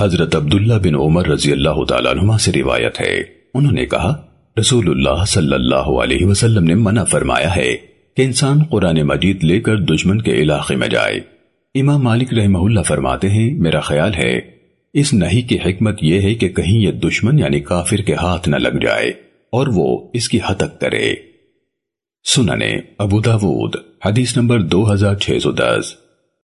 حضرت عبداللہ بن عمر رضی اللہ تعالیٰ عنہ سے روایت ہے۔ انہوں نے کہا، رسول اللہ صلی اللہ علیہ وسلم نے منع فرمایا ہے کہ انسان قرآن مجید لے کر دشمن کے علاقے میں جائے۔ امام مالک رحمہ اللہ فرماتے ہیں، میرا خیال ہے، اس نہیں کی حکمت یہ ہے کہ کہیں یہ دشمن یعنی کافر کے ہاتھ نہ لگ جائے اور وہ اس کی ہتک کرے سننے ابو داود، حدیث نمبر دو ہزار چھ سو دس۔